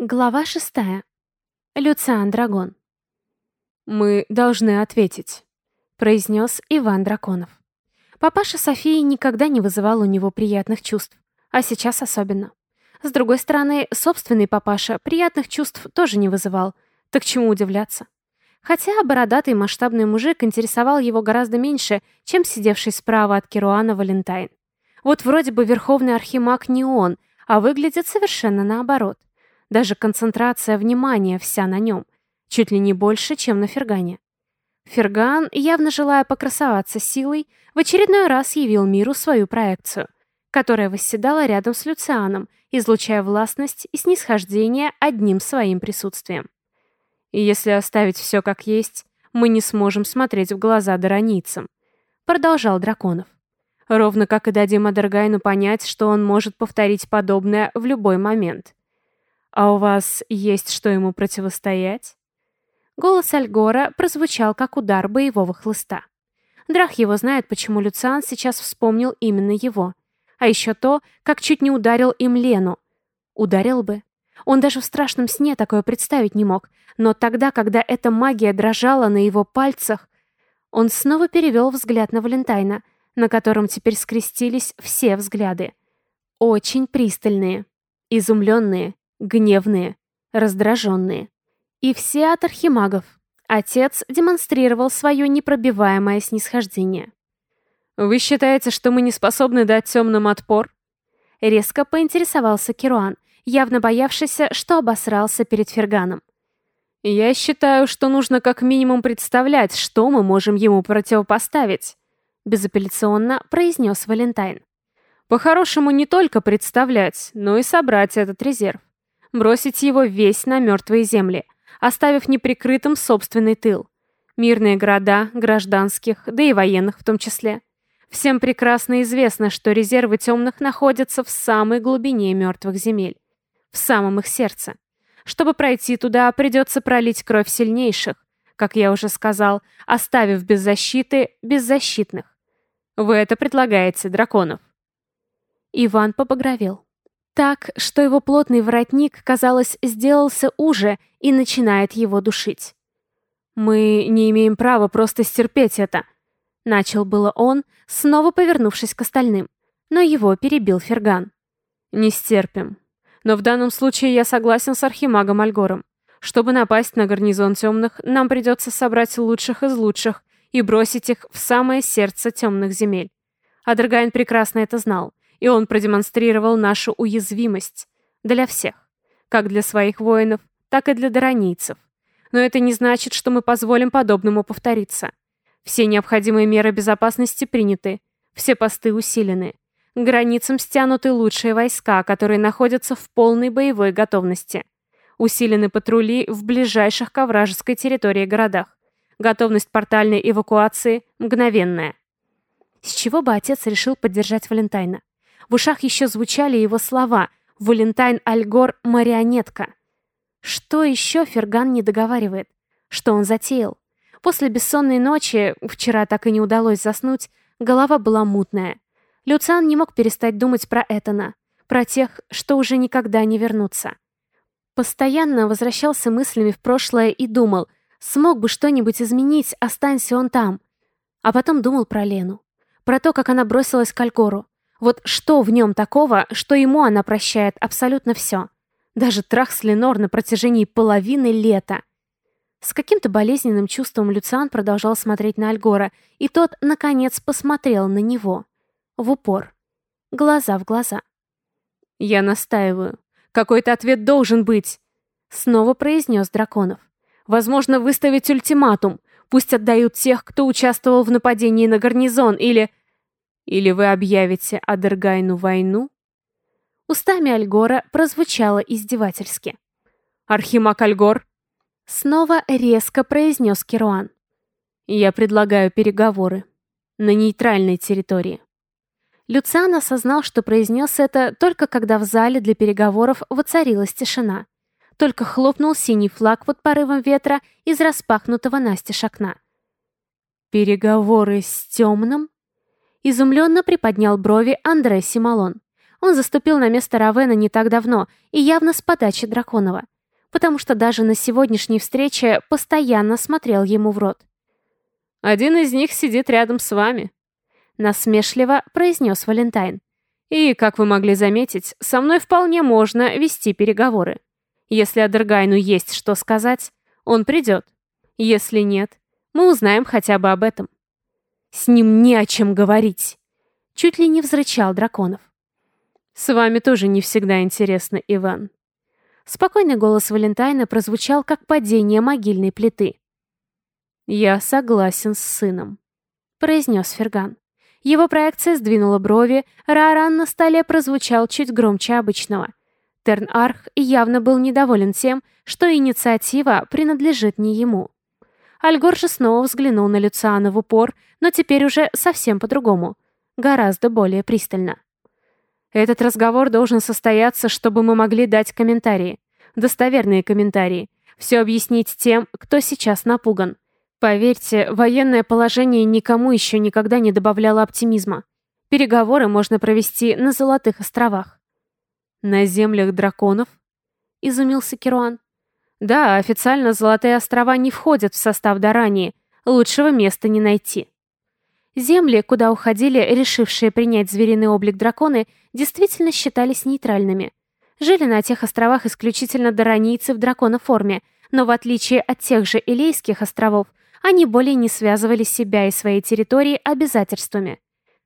Глава шестая. Люциан Драгон. «Мы должны ответить», — произнес Иван Драконов. Папаша Софии никогда не вызывал у него приятных чувств, а сейчас особенно. С другой стороны, собственный папаша приятных чувств тоже не вызывал, так чему удивляться? Хотя бородатый масштабный мужик интересовал его гораздо меньше, чем сидевший справа от Керуана Валентайн. Вот вроде бы верховный архимаг не он, а выглядит совершенно наоборот. Даже концентрация внимания вся на нем. Чуть ли не больше, чем на Фергане. Ферган, явно желая покрасоваться силой, в очередной раз явил миру свою проекцию, которая восседала рядом с Люцианом, излучая властность и снисхождение одним своим присутствием. Если оставить все как есть, мы не сможем смотреть в глаза даронийцам, продолжал Драконов. Ровно как и дадим Адергайну понять, что он может повторить подобное в любой момент. «А у вас есть что ему противостоять?» Голос Альгора прозвучал, как удар боевого хлыста. Драх его знает, почему Люциан сейчас вспомнил именно его. А еще то, как чуть не ударил им Лену. Ударил бы. Он даже в страшном сне такое представить не мог. Но тогда, когда эта магия дрожала на его пальцах, он снова перевел взгляд на Валентайна, на котором теперь скрестились все взгляды. Очень пристальные, изумленные, гневные, раздраженные. И все от архимагов. Отец демонстрировал свое непробиваемое снисхождение. «Вы считаете, что мы не способны дать темным отпор?» Резко поинтересовался Керуан, явно боявшийся, что обосрался перед Ферганом. «Я считаю, что нужно как минимум представлять, что мы можем ему противопоставить», безапелляционно произнес Валентайн. «По-хорошему не только представлять, но и собрать этот резерв бросить его весь на мертвые земли, оставив неприкрытым собственный тыл. Мирные города, гражданских, да и военных в том числе. Всем прекрасно известно, что резервы темных находятся в самой глубине мертвых земель, в самом их сердце. Чтобы пройти туда, придется пролить кровь сильнейших, как я уже сказал, оставив без защиты беззащитных. Вы это предлагаете, драконов. Иван побагровел. Так, что его плотный воротник, казалось, сделался уже и начинает его душить. «Мы не имеем права просто стерпеть это», — начал было он, снова повернувшись к остальным, но его перебил Ферган. «Не стерпим. Но в данном случае я согласен с Архимагом Альгором. Чтобы напасть на гарнизон темных, нам придется собрать лучших из лучших и бросить их в самое сердце темных земель. Адрагайн прекрасно это знал и он продемонстрировал нашу уязвимость для всех, как для своих воинов, так и для даронийцев. Но это не значит, что мы позволим подобному повториться. Все необходимые меры безопасности приняты, все посты усилены. К границам стянуты лучшие войска, которые находятся в полной боевой готовности. Усилены патрули в ближайших к вражеской территории городах. Готовность портальной эвакуации мгновенная. С чего бы отец решил поддержать Валентайна? В ушах еще звучали его слова «Валентайн Альгор – марионетка». Что еще Ферган не договаривает? Что он затеял? После бессонной ночи, вчера так и не удалось заснуть, голова была мутная. Люциан не мог перестать думать про Этана, про тех, что уже никогда не вернутся. Постоянно возвращался мыслями в прошлое и думал, смог бы что-нибудь изменить, останься он там. А потом думал про Лену, про то, как она бросилась к Алькору, вот что в нем такого, что ему она прощает абсолютно все? Даже трах с Ленор на протяжении половины лета. С каким-то болезненным чувством Люциан продолжал смотреть на Альгора, и тот, наконец, посмотрел на него. В упор. Глаза в глаза. «Я настаиваю. Какой-то ответ должен быть!» Снова произнес Драконов. «Возможно, выставить ультиматум. Пусть отдают тех, кто участвовал в нападении на гарнизон, или...» Или вы объявите Адергайну войну?» Устами Альгора прозвучало издевательски. «Архимаг Альгор!» Снова резко произнес Керуан. «Я предлагаю переговоры. На нейтральной территории». Люциан осознал, что произнес это только когда в зале для переговоров воцарилась тишина. Только хлопнул синий флаг под порывом ветра из распахнутого настежь окна. «Переговоры с темным?» Изумленно приподнял брови Андре Сималон. Он заступил на место Равена не так давно и явно с подачи Драконова, потому что даже на сегодняшней встрече постоянно смотрел ему в рот. «Один из них сидит рядом с вами», — насмешливо произнес Валентайн. «И, как вы могли заметить, со мной вполне можно вести переговоры. Если Адергайну есть что сказать, он придет. Если нет, мы узнаем хотя бы об этом». «С ним не о чем говорить!» Чуть ли не взрычал Драконов. «С вами тоже не всегда интересно, Иван». Спокойный голос Валентайна прозвучал, как падение могильной плиты. «Я согласен с сыном», — произнес Ферган. Его проекция сдвинула брови, Раран на столе прозвучал чуть громче обычного. Терн-Арх явно был недоволен тем, что инициатива принадлежит не ему. Альгор же снова взглянул на Люциана в упор, но теперь уже совсем по-другому. Гораздо более пристально. «Этот разговор должен состояться, чтобы мы могли дать комментарии. Достоверные комментарии. Все объяснить тем, кто сейчас напуган. Поверьте, военное положение никому еще никогда не добавляло оптимизма. Переговоры можно провести на Золотых островах. «На землях драконов?» — изумился Керуан. «Да, официально Золотые острова не входят в состав Дарании. Лучшего места не найти». Земли, куда уходили решившие принять звериный облик драконы, действительно считались нейтральными. Жили на тех островах исключительно даранийцы в драконоформе, но в отличие от тех же Илейских островов, они более не связывали себя и своей территории обязательствами.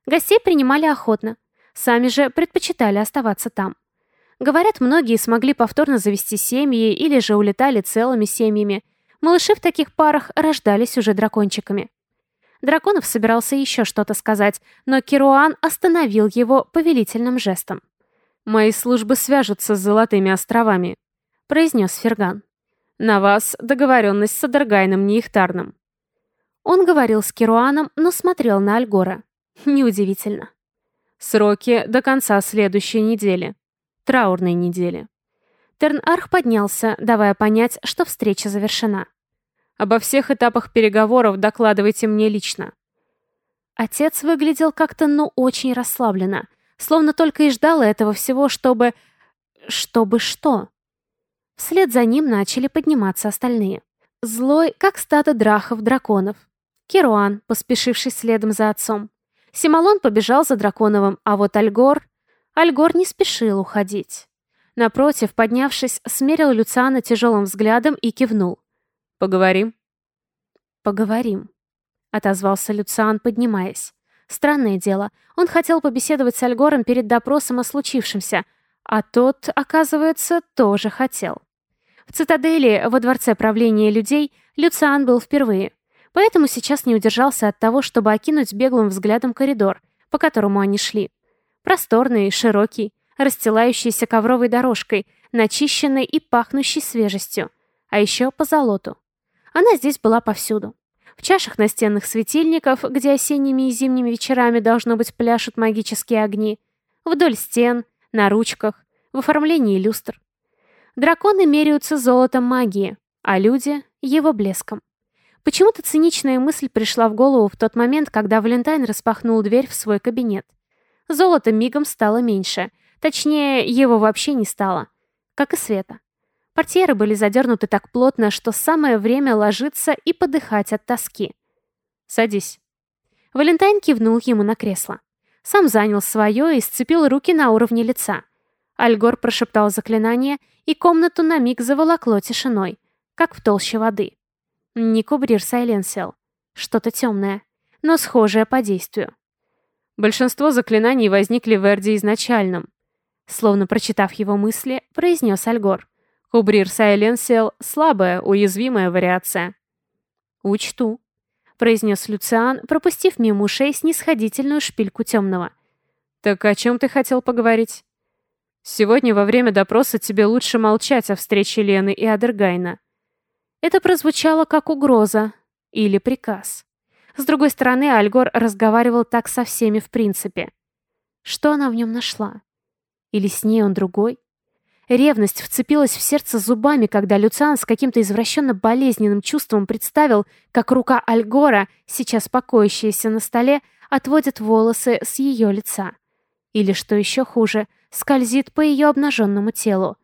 Гостей принимали охотно, сами же предпочитали оставаться там. Говорят, многие смогли повторно завести семьи или же улетали целыми семьями. Малыши в таких парах рождались уже дракончиками. Драконов собирался еще что-то сказать, но Керуан остановил его повелительным жестом. «Мои службы свяжутся с Золотыми островами», — произнес Ферган. «На вас договоренность с Адаргайном Неихтарным. Он говорил с Керуаном, но смотрел на Альгора. Неудивительно. Сроки до конца следующей недели. Траурной недели. Терн-Арх поднялся, давая понять, что встреча завершена. Обо всех этапах переговоров докладывайте мне лично. Отец выглядел как-то, ну, очень расслабленно, словно только и ждал этого всего, чтобы... Чтобы что? Вслед за ним начали подниматься остальные. Злой, как стадо драхов-драконов, Керуан, поспешивший следом за отцом. Сималон побежал за Драконовым, а вот Альгор... Альгор не спешил уходить. Напротив, поднявшись, смерил Люциана тяжелым взглядом и кивнул. «Поговорим?» «Поговорим», — отозвался Люциан, поднимаясь. Странное дело, он хотел побеседовать с Альгором перед допросом о случившемся, а тот, оказывается, тоже хотел. В цитадели, во дворце правления людей, Люциан был впервые. Поэтому сейчас не удержался от того, чтобы окинуть беглым взглядом коридор, по которому они шли. Просторный, широкий, расстилающийся ковровой дорожкой, начищенной и пахнущей свежестью. А еще по золоту. Она здесь была повсюду. В чашах настенных светильников, где осенними и зимними вечерами, должно быть, пляшут магические огни. Вдоль стен, на ручках, в оформлении люстр. Драконы меряются золотом магии, а люди — его блеском. Почему-то циничная мысль пришла в голову в тот момент, когда Валентайн распахнул дверь в свой кабинет. Золото мигом стало меньше. Точнее, его вообще не стало. Как и света. Портьеры были задернуты так плотно, что самое время ложиться и подыхать от тоски. «Садись». Валентайн кивнул ему на кресло. Сам занял свое и сцепил руки на уровне лица. Альгор прошептал заклинание, и комнату на миг заволокло тишиной, как в толще воды. Не кубрир Сайленсел. Что-то темное, но схожее по действию. Большинство заклинаний возникли в Эрде изначальном. Словно прочитав его мысли, произнес Альгор. Кубрир Сайленсел — слабая, уязвимая вариация. «Учту», — произнес Люциан, пропустив мимо ушей снисходительную шпильку темного. «Так о чем ты хотел поговорить?» «Сегодня во время допроса тебе лучше молчать о встрече Лены и Адергайна. Это прозвучало как угроза или приказ. С другой стороны, Альгор разговаривал так со всеми в принципе. Что она в нем нашла? Или с ней он другой? Ревность вцепилась в сердце зубами, когда Люциан с каким-то извращенно болезненным чувством представил, как рука Альгора, сейчас покоящаяся на столе, отводит волосы с ее лица. Или, что еще хуже, скользит по ее обнаженному телу,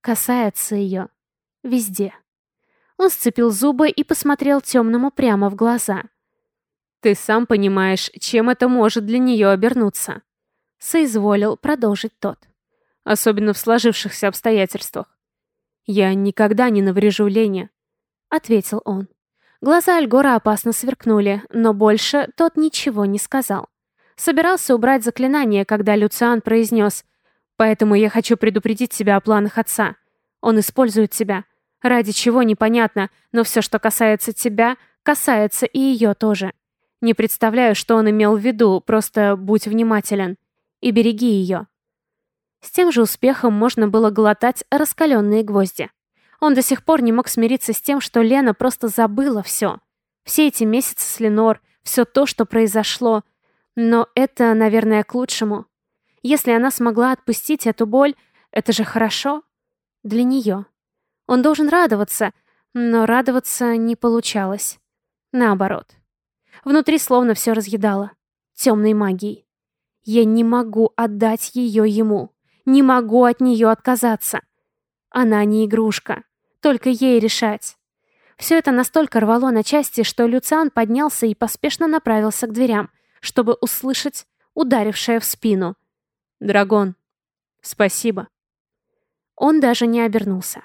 касается ее везде. Он сцепил зубы и посмотрел темному прямо в глаза. «Ты сам понимаешь, чем это может для нее обернуться», — соизволил продолжить тот. «Особенно в сложившихся обстоятельствах. Я никогда не наврежу Лене», — ответил он. Глаза Альгора опасно сверкнули, но больше тот ничего не сказал. Собирался убрать заклинание, когда Люциан произнес «Поэтому я хочу предупредить тебя о планах отца. Он использует тебя. Ради чего, непонятно, но все, что касается тебя, касается и ее тоже. Не представляю, что он имел в виду, просто будь внимателен. И береги ее. С тем же успехом можно было глотать раскаленные гвозди. Он до сих пор не мог смириться с тем, что Лена просто забыла все. Все эти месяцы с Ленор, все то, что произошло. Но это, наверное, к лучшему. Если она смогла отпустить эту боль, это же хорошо. Для нее. Он должен радоваться, но радоваться не получалось. Наоборот. Внутри словно все разъедало. Темной магией. Я не могу отдать ее ему. Не могу от нее отказаться. Она не игрушка. Только ей решать. Все это настолько рвало на части, что Люциан поднялся и поспешно направился к дверям, чтобы услышать ударившее в спину. «Драгон, спасибо». Он даже не обернулся.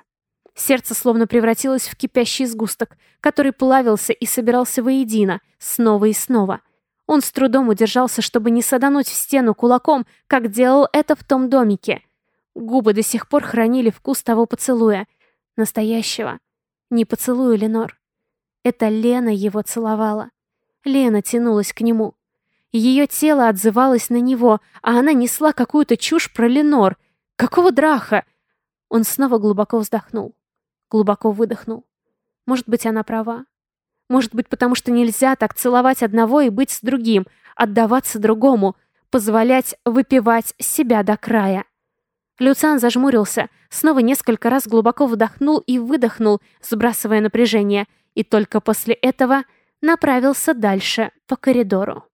Сердце словно превратилось в кипящий сгусток, который плавился и собирался воедино, снова и снова. Он с трудом удержался, чтобы не садануть в стену кулаком, как делал это в том домике. Губы до сих пор хранили вкус того поцелуя. Настоящего. Не поцелуя Ленор. Это Лена его целовала. Лена тянулась к нему. Ее тело отзывалось на него, а она несла какую-то чушь про Ленор. Какого драха? Он снова глубоко вздохнул. Глубоко выдохнул. Может быть, она права. Может быть, потому что нельзя так целовать одного и быть с другим, отдаваться другому, позволять выпивать себя до края. Люциан зажмурился, снова несколько раз глубоко вдохнул и выдохнул, сбрасывая напряжение, и только после этого направился дальше по коридору.